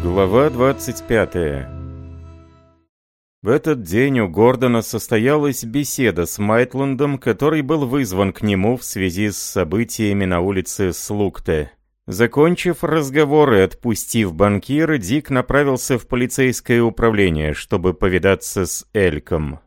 Глава 25 В этот день у Гордона состоялась беседа с Майтландом, который был вызван к нему в связи с событиями на улице Слукте. Закончив разговор и отпустив банкира, Дик направился в полицейское управление, чтобы повидаться с Эльком.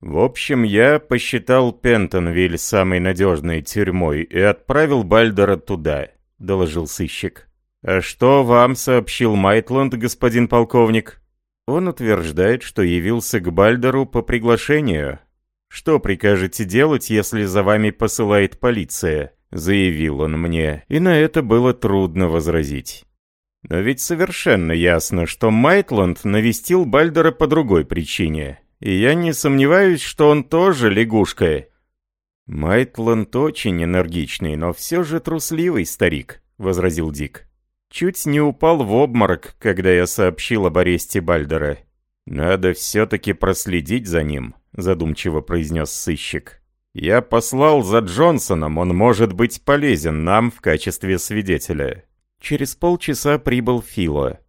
«В общем, я посчитал Пентонвиль самой надежной тюрьмой и отправил Бальдера туда», — доложил сыщик. «А что вам сообщил Майтланд, господин полковник?» Он утверждает, что явился к Бальдеру по приглашению. «Что прикажете делать, если за вами посылает полиция?» — заявил он мне, и на это было трудно возразить. Но ведь совершенно ясно, что Майтланд навестил Бальдера по другой причине, и я не сомневаюсь, что он тоже лягушка. Майтланд очень энергичный, но все же трусливый старик, — возразил Дик. Чуть не упал в обморок, когда я сообщил об аресте Бальдера. «Надо все-таки проследить за ним», — задумчиво произнес сыщик. «Я послал за Джонсоном, он может быть полезен нам в качестве свидетеля». Через полчаса прибыл Фило.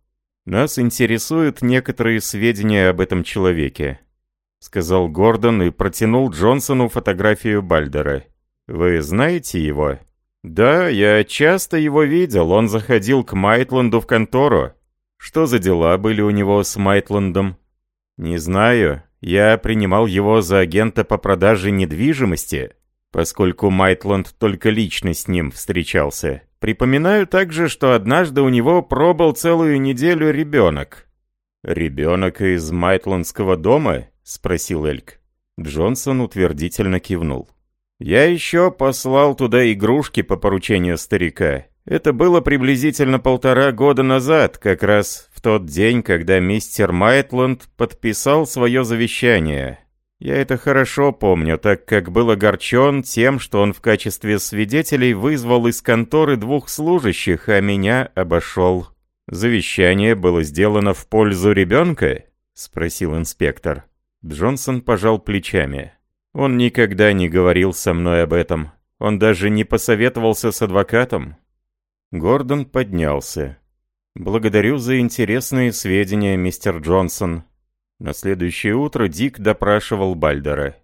«Нас интересуют некоторые сведения об этом человеке», — сказал Гордон и протянул Джонсону фотографию Бальдера. «Вы знаете его?» «Да, я часто его видел, он заходил к Майтланду в контору. Что за дела были у него с Майтландом?» «Не знаю. Я принимал его за агента по продаже недвижимости, поскольку Майтланд только лично с ним встречался. Припоминаю также, что однажды у него пробыл целую неделю ребенок». «Ребенок из Майтландского дома?» — спросил Эльк. Джонсон утвердительно кивнул. Я еще послал туда игрушки по поручению старика. Это было приблизительно полтора года назад, как раз в тот день, когда мистер Майтланд подписал свое завещание. Я это хорошо помню, так как был огорчен тем, что он в качестве свидетелей вызвал из конторы двух служащих, а меня обошел. «Завещание было сделано в пользу ребенка?» — спросил инспектор. Джонсон пожал плечами. Он никогда не говорил со мной об этом. Он даже не посоветовался с адвокатом. Гордон поднялся. «Благодарю за интересные сведения, мистер Джонсон». На следующее утро Дик допрашивал Бальдера.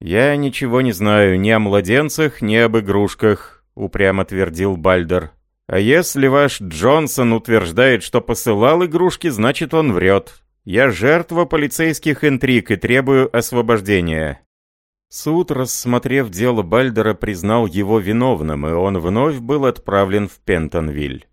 «Я ничего не знаю ни о младенцах, ни об игрушках», — упрямо твердил Бальдер. «А если ваш Джонсон утверждает, что посылал игрушки, значит он врет. Я жертва полицейских интриг и требую освобождения». Суд, рассмотрев дело Бальдера, признал его виновным, и он вновь был отправлен в Пентонвиль.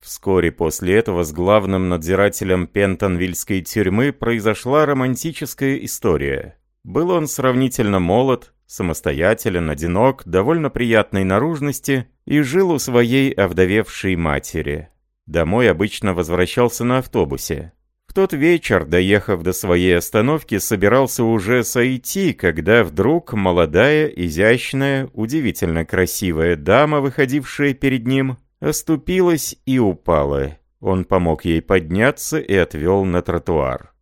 Вскоре после этого с главным надзирателем Пентонвильской тюрьмы произошла романтическая история. Был он сравнительно молод, самостоятелен, одинок, довольно приятной наружности и жил у своей овдовевшей матери. Домой обычно возвращался на автобусе тот вечер, доехав до своей остановки, собирался уже сойти, когда вдруг молодая, изящная, удивительно красивая дама, выходившая перед ним, оступилась и упала. Он помог ей подняться и отвел на тротуар.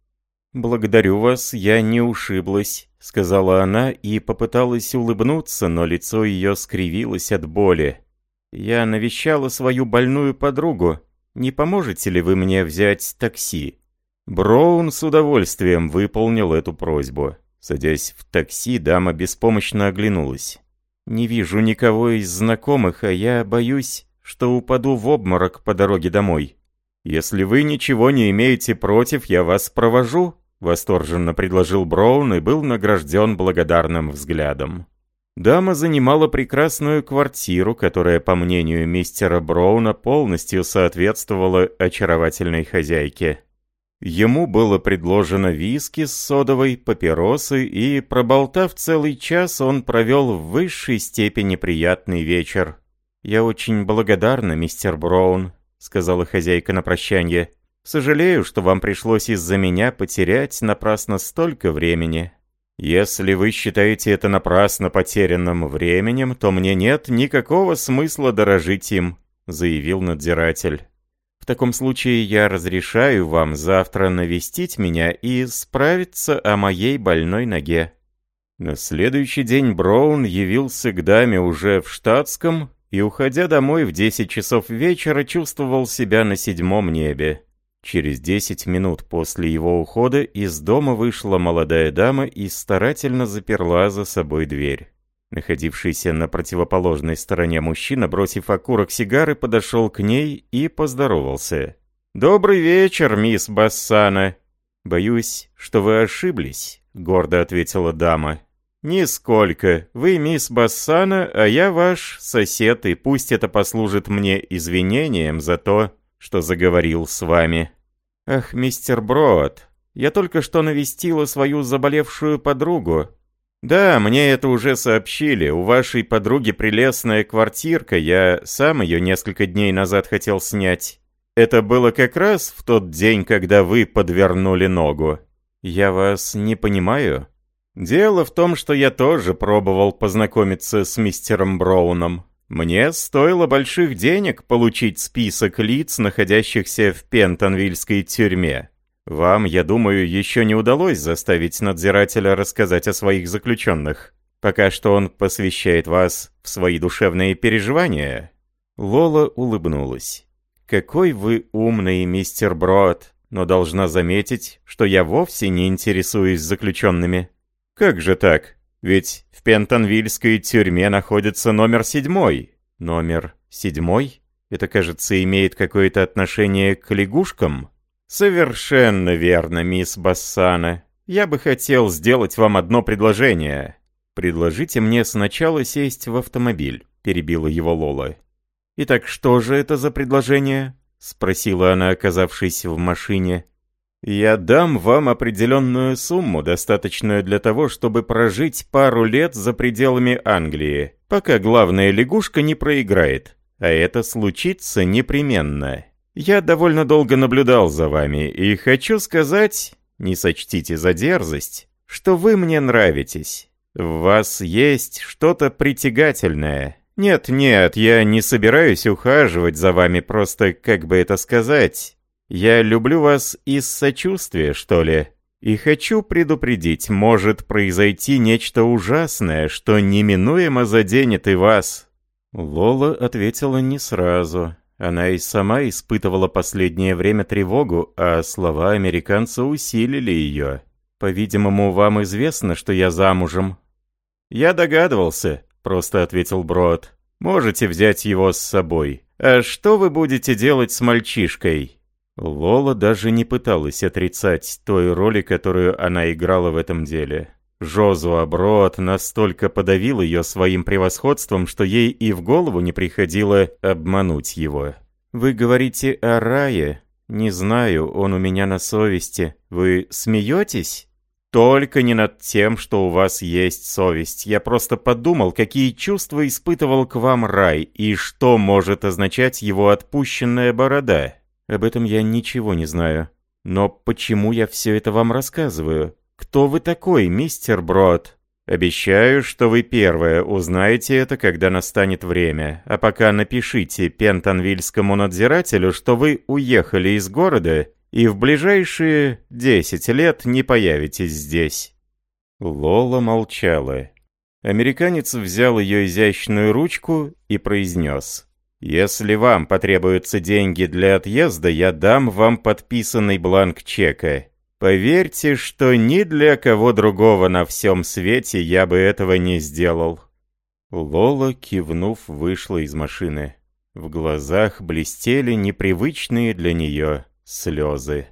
«Благодарю вас, я не ушиблась», — сказала она и попыталась улыбнуться, но лицо ее скривилось от боли. «Я навещала свою больную подругу. Не поможете ли вы мне взять такси?» Броун с удовольствием выполнил эту просьбу. Садясь в такси, дама беспомощно оглянулась. «Не вижу никого из знакомых, а я боюсь, что упаду в обморок по дороге домой. Если вы ничего не имеете против, я вас провожу», — восторженно предложил Броун и был награжден благодарным взглядом. Дама занимала прекрасную квартиру, которая, по мнению мистера Броуна, полностью соответствовала очаровательной хозяйке. Ему было предложено виски с содовой, папиросы, и, проболтав целый час, он провел в высшей степени приятный вечер. «Я очень благодарна, мистер Браун», — сказала хозяйка на прощанье. «Сожалею, что вам пришлось из-за меня потерять напрасно столько времени». «Если вы считаете это напрасно потерянным временем, то мне нет никакого смысла дорожить им», — заявил надзиратель. В таком случае я разрешаю вам завтра навестить меня и справиться о моей больной ноге». На следующий день Браун явился к даме уже в штатском и, уходя домой в 10 часов вечера, чувствовал себя на седьмом небе. Через десять минут после его ухода из дома вышла молодая дама и старательно заперла за собой дверь. Находившийся на противоположной стороне мужчина, бросив окурок сигары, подошел к ней и поздоровался. «Добрый вечер, мисс Бассана!» «Боюсь, что вы ошиблись», — гордо ответила дама. «Нисколько. Вы мисс Бассана, а я ваш сосед, и пусть это послужит мне извинением за то, что заговорил с вами». «Ах, мистер Брод, я только что навестила свою заболевшую подругу. Да, мне это уже сообщили. У вашей подруги прелестная квартирка, я сам ее несколько дней назад хотел снять. Это было как раз в тот день, когда вы подвернули ногу. Я вас не понимаю». Дело в том, что я тоже пробовал познакомиться с мистером Броуном. Мне стоило больших денег получить список лиц, находящихся в Пентонвильской тюрьме. Вам, я думаю, еще не удалось заставить надзирателя рассказать о своих заключенных. Пока что он посвящает вас в свои душевные переживания». Лола улыбнулась. «Какой вы умный, мистер Брод, но должна заметить, что я вовсе не интересуюсь заключенными». «Как же так? Ведь в Пентонвильской тюрьме находится номер седьмой». «Номер седьмой? Это, кажется, имеет какое-то отношение к лягушкам?» «Совершенно верно, мисс Бассана. Я бы хотел сделать вам одно предложение». «Предложите мне сначала сесть в автомобиль», — перебила его Лола. «Итак, что же это за предложение?» — спросила она, оказавшись в машине. Я дам вам определенную сумму, достаточную для того, чтобы прожить пару лет за пределами Англии, пока главная лягушка не проиграет. А это случится непременно. Я довольно долго наблюдал за вами, и хочу сказать, не сочтите за дерзость, что вы мне нравитесь. В вас есть что-то притягательное. Нет-нет, я не собираюсь ухаживать за вами, просто, как бы это сказать, я люблю вас из сочувствия, что ли. И хочу предупредить, может произойти нечто ужасное, что неминуемо заденет и вас». Лола ответила не сразу. Она и сама испытывала последнее время тревогу, а слова американца усилили ее. «По-видимому, вам известно, что я замужем». «Я догадывался», — просто ответил Брод. «Можете взять его с собой. А что вы будете делать с мальчишкой?» Лола даже не пыталась отрицать той роли, которую она играла в этом деле. Жозуа Брод настолько подавил ее своим превосходством, что ей и в голову не приходило обмануть его. «Вы говорите о рае? Не знаю, он у меня на совести. Вы смеетесь?» «Только не над тем, что у вас есть совесть. Я просто подумал, какие чувства испытывал к вам рай, и что может означать его отпущенная борода». Об этом я ничего не знаю. Но почему я все это вам рассказываю? Кто вы такой, мистер Брод? Обещаю, что вы первое узнаете это, когда настанет время. А пока напишите пентонвильскому надзирателю, что вы уехали из города и в ближайшие десять лет не появитесь здесь». Лола молчала. Американец взял ее изящную ручку и произнес. Если вам потребуются деньги для отъезда, я дам вам подписанный бланк чека. Поверьте, что ни для кого другого на всем свете я бы этого не сделал». Лола, кивнув, вышла из машины. В глазах блестели непривычные для нее слезы.